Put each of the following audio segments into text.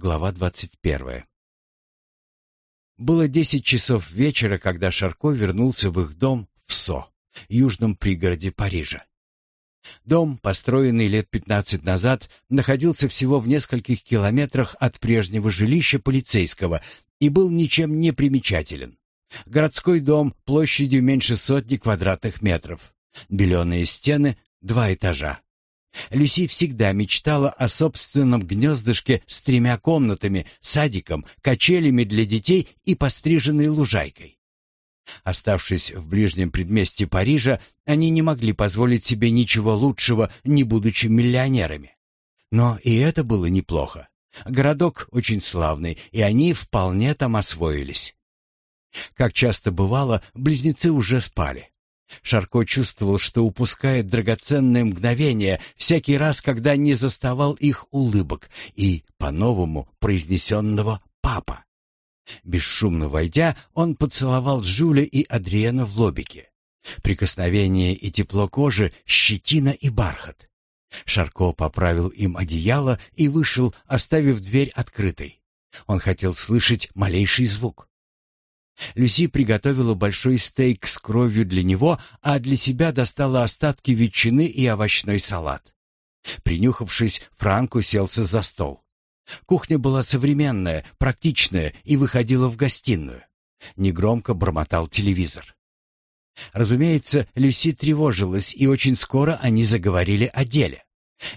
Глава двадцать первая. Было десять часов вечера, когда Шарко вернулся в их дом в Со, южном пригороде Парижа. Дом, построенный лет пятнадцать назад, находился всего в нескольких километрах от прежнего жилища полицейского и был ничем не примечателен. Городской дом площадью меньше сотни квадратных метров. Беленые стены, два этажа. Люси всегда мечтала о собственном гнездышке с тремя комнатами, садиком, качелями для детей и постриженной лужайкой. Оставшись в ближнем предместье Парижа, они не могли позволить себе ничего лучшего, не будучи миллионерами. Но и это было неплохо. Городок очень славный, и они вполне там освоились. Как часто бывало, близнецы уже спали. Шарко чувствовал, что упускает драгоценное мгновение всякий раз, когда не заставал их улыбок и, по-новому, произнесенного «папа». Бесшумно войдя, он поцеловал Жюля и Адриена в лобике. Прикосновение и тепло кожи, щетина и бархат. Шарко поправил им одеяло и вышел, оставив дверь открытой. Он хотел слышать малейший звук. Люси приготовила большой стейк с кровью для него, а для себя достала остатки ветчины и овощной салат. Принюхавшись, Франк уселся за стол. Кухня была современная, практичная и выходила в гостиную. Негромко бормотал телевизор. Разумеется, Люси тревожилась, и очень скоро они заговорили о деле.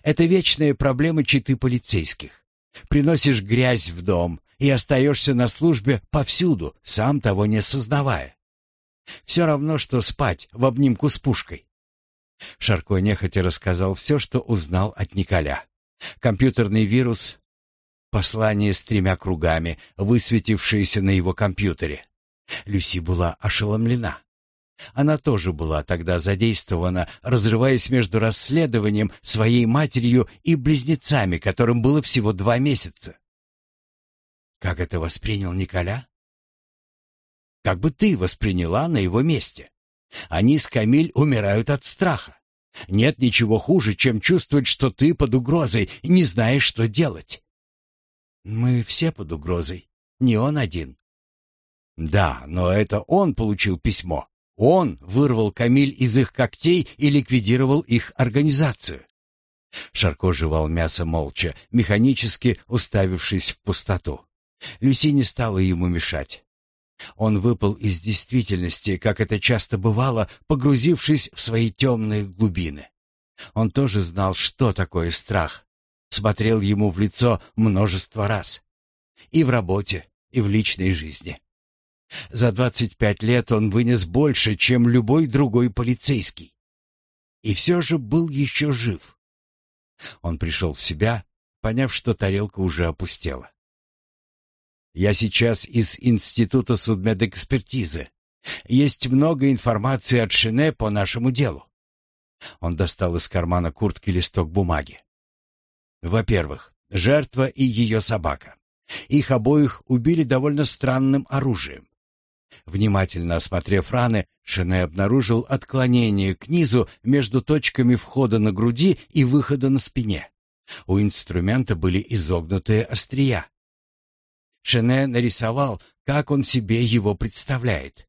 Это вечная проблема читы полицейских. Приносишь грязь в дом, и остаешься на службе повсюду, сам того не сознавая. Все равно, что спать в обнимку с пушкой. Шарко нехотя рассказал все, что узнал от Николя. Компьютерный вирус, послание с тремя кругами, высветившееся на его компьютере. Люси была ошеломлена. Она тоже была тогда задействована, разрываясь между расследованием своей матерью и близнецами, которым было всего два месяца. Как это воспринял Николя? Как бы ты восприняла на его месте? Они с Камиль умирают от страха. Нет ничего хуже, чем чувствовать, что ты под угрозой и не знаешь, что делать. Мы все под угрозой, не он один. Да, но это он получил письмо. Он вырвал Камиль из их когтей и ликвидировал их организацию. Шарко жевал мясо молча, механически уставившись в пустоту. Люси не стала ему мешать. Он выпал из действительности, как это часто бывало, погрузившись в свои темные глубины. Он тоже знал, что такое страх. Смотрел ему в лицо множество раз. И в работе, и в личной жизни. За двадцать пять лет он вынес больше, чем любой другой полицейский. И все же был еще жив. Он пришел в себя, поняв, что тарелка уже опустела. Я сейчас из Института судмедэкспертизы. Есть много информации от Шине по нашему делу. Он достал из кармана куртки листок бумаги. Во-первых, жертва и ее собака. Их обоих убили довольно странным оружием. Внимательно осмотрев раны, Шене обнаружил отклонение к низу между точками входа на груди и выхода на спине. У инструмента были изогнутые острия. Шене нарисовал, как он себе его представляет.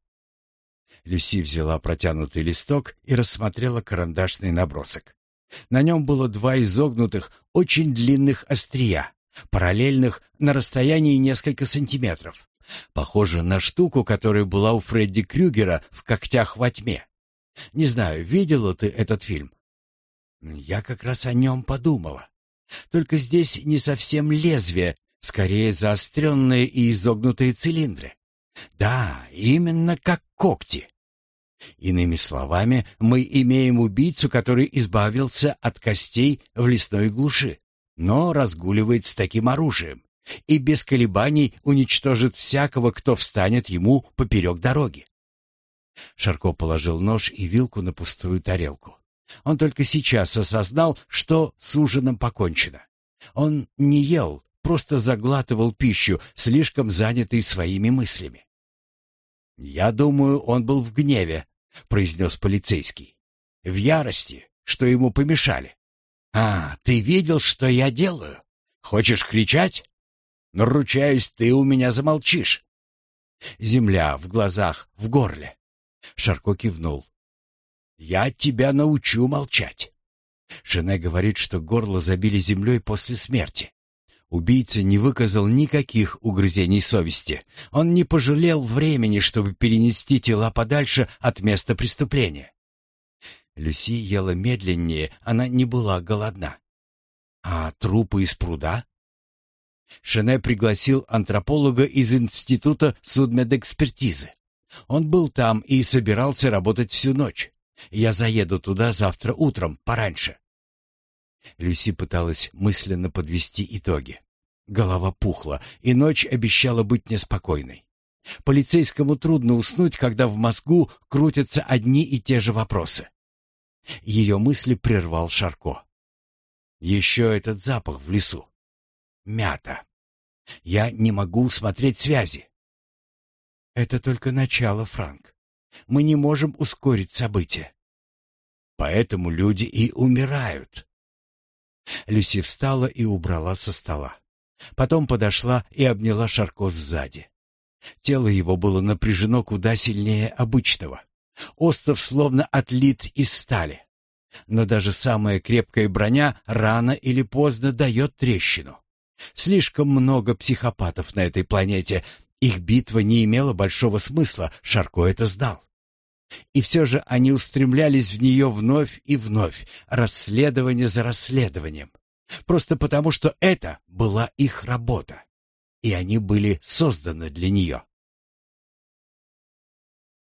Люси взяла протянутый листок и рассмотрела карандашный набросок. На нем было два изогнутых, очень длинных острия, параллельных на расстоянии несколько сантиметров. Похоже на штуку, которая была у Фредди Крюгера в «Когтях во тьме». Не знаю, видела ты этот фильм? Я как раз о нем подумала. Только здесь не совсем лезвие, скорее заостренные и изогнутые цилиндры. Да, именно как когти. Иными словами, мы имеем убийцу, который избавился от костей в лесной глуши, но разгуливает с таким оружием и без колебаний уничтожит всякого, кто встанет ему поперек дороги. Шарко положил нож и вилку на пустую тарелку. Он только сейчас осознал, что с ужином покончено. Он не ел, просто заглатывал пищу, слишком занятый своими мыслями. «Я думаю, он был в гневе», — произнес полицейский. «В ярости, что ему помешали. А, ты видел, что я делаю? Хочешь кричать?» Но, ручаюсь, ты у меня замолчишь. Земля в глазах, в горле. Шарко кивнул. «Я тебя научу молчать». Жене говорит, что горло забили землей после смерти. Убийца не выказал никаких угрызений совести. Он не пожалел времени, чтобы перенести тела подальше от места преступления. Люси ела медленнее, она не была голодна. А трупы из пруда? Шене пригласил антрополога из Института судмедэкспертизы. Он был там и собирался работать всю ночь. Я заеду туда завтра утром, пораньше. Люси пыталась мысленно подвести итоги. Голова пухла, и ночь обещала быть неспокойной. Полицейскому трудно уснуть, когда в мозгу крутятся одни и те же вопросы. Ее мысли прервал Шарко. Еще этот запах в лесу. Мята. Я не могу смотреть связи. Это только начало, Франк. Мы не можем ускорить события. Поэтому люди и умирают. Люси встала и убрала со стола. Потом подошла и обняла Шарко сзади. Тело его было напряжено куда сильнее обычного. Остов словно отлит из стали. Но даже самая крепкая броня рано или поздно дает трещину. Слишком много психопатов на этой планете. Их битва не имела большого смысла, Шарко это знал. И все же они устремлялись в нее вновь и вновь, расследование за расследованием. Просто потому, что это была их работа. И они были созданы для нее.